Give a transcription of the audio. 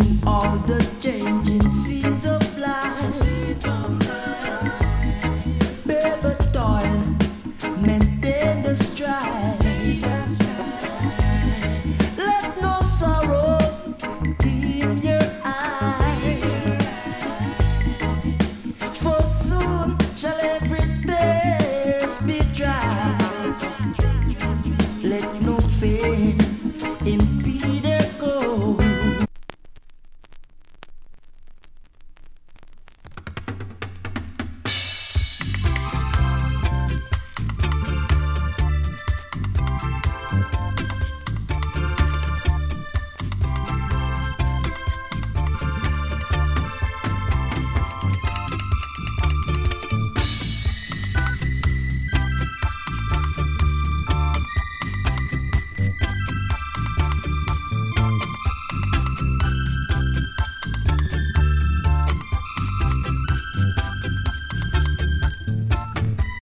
to all the change.